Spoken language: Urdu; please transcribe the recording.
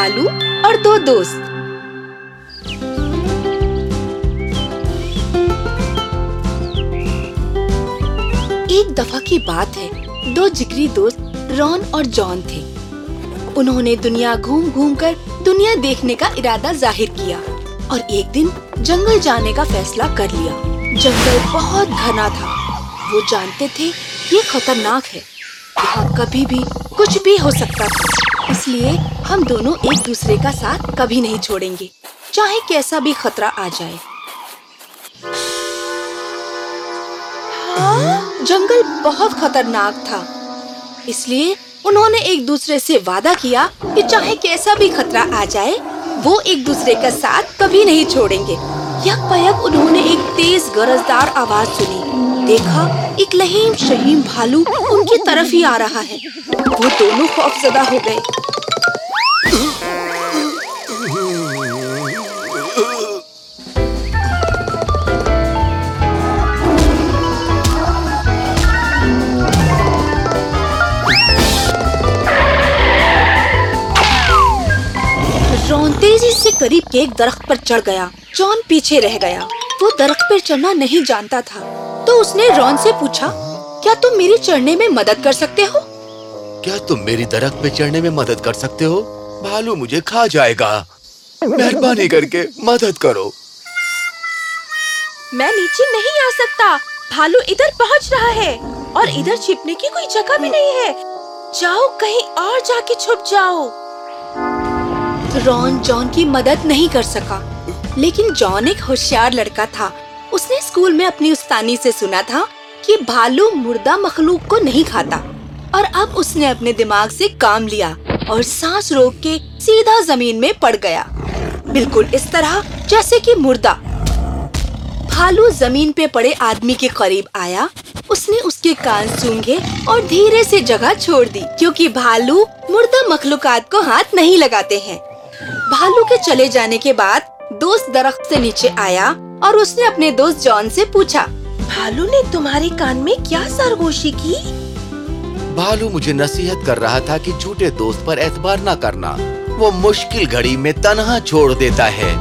بھالو اور دو دوست۔ ایک دفعہ کی بات ہے، دو جگری دوست رون اور جان تھے۔ انہوں نے دنیا گھوم گھوم کر دنیا دیکھنے کا ارادہ ظاہر کیا اور ایک دن جنگل جانے کا فیصلہ کر لیا۔ جنگل بہت گھنا تھا۔ وہ جانتے تھے، یہ خطرناک ہے۔ یہاں کبھی بھی کچھ بھی ہو سکتا۔ تھا اس لیے ہم دونوں ایک دوسرے کا ساتھ کبھی نہیں چھوڑیں گے۔ چاہے کیسا بھی خطرہ آ جائے۔ ہاں، جنگل بہت خطرناک تھا۔ اس لیے انہوں نے ایک دوسرے سے وعدہ کیا کہ چاہے کیسا بھی خطرہ آ جائے، وہ ایک دوسرے کا ساتھ کبھی نہیں چھوڑیں گے۔ یک پیک انہوں نے ایک تیز گرجدار آواز سنی۔ دیکھا، ایک لہیم شہیم بھالو ان کی طرف ہی آ رہا ہے۔ وہ دونوں خوف زدہ ہو گئے۔ رون تیزی سے قریب کے ایک درخت پر چڑھ گیا۔ جان پیچھے رہ گیا۔ وہ درخت پر چڑھنا نہیں جانتا تھا۔ تو اس نے رون سے پوچھا کیا تم میری چڑھنے میں مدد کر سکتے ہو? کیا تم میری درخت پہ چڑھنے میں مدد کر سکتے ہو؟ بھالو مجھے کھا جائے گا۔ مہربانی کر کے مدد کرو۔ میں نیچے نہیں آ سکتا۔ بھالو ادھر پہنچ رہا ہے۔ اور ادھر چھپنے کی کوئی جگہ بھی نہیں ہے۔ جاؤ کہیں اور جا کے چھپ جاؤ۔ رون جان کی مدد نہیں کر سکا۔ لیکن جان ایک ہوشیار لڑکا تھا۔ اس نے اسکول میں اپنی استانی سے سنا تھا کہ بھالو مردہ مخلوق کو نہیں کھاتا۔ اور اب اس نے اپنے دماغ سے کام لیا اور سانس روک کے سیدھا زمین میں پڑ گیا۔ بالکل اس طرح جیسے کہ مردہ۔ بھالو زمین پہ پڑے آدمی کے قریب آیا۔ اس نے اس کے کان سونگے اور دھیرے سے جگہ چھوڑ دی کیونکہ بھالو مردہ مخلوقات کو ہاتھ نہیں لگاتے ہیں۔ بھالو کے چلے جانے کے بعد دوست درخت سے نیچے آیا اور اس نے اپنے دوست جان سے پوچھا، بھالو نے تمہارے کان میں کیا سرگوشی کی؟ بھالو مجھے نصیحت کر رہا تھا کہ جھوٹے دوست پر اعتبار نہ کرنا، وہ مشکل گھڑی میں تنہا چھوڑ دیتا ہے۔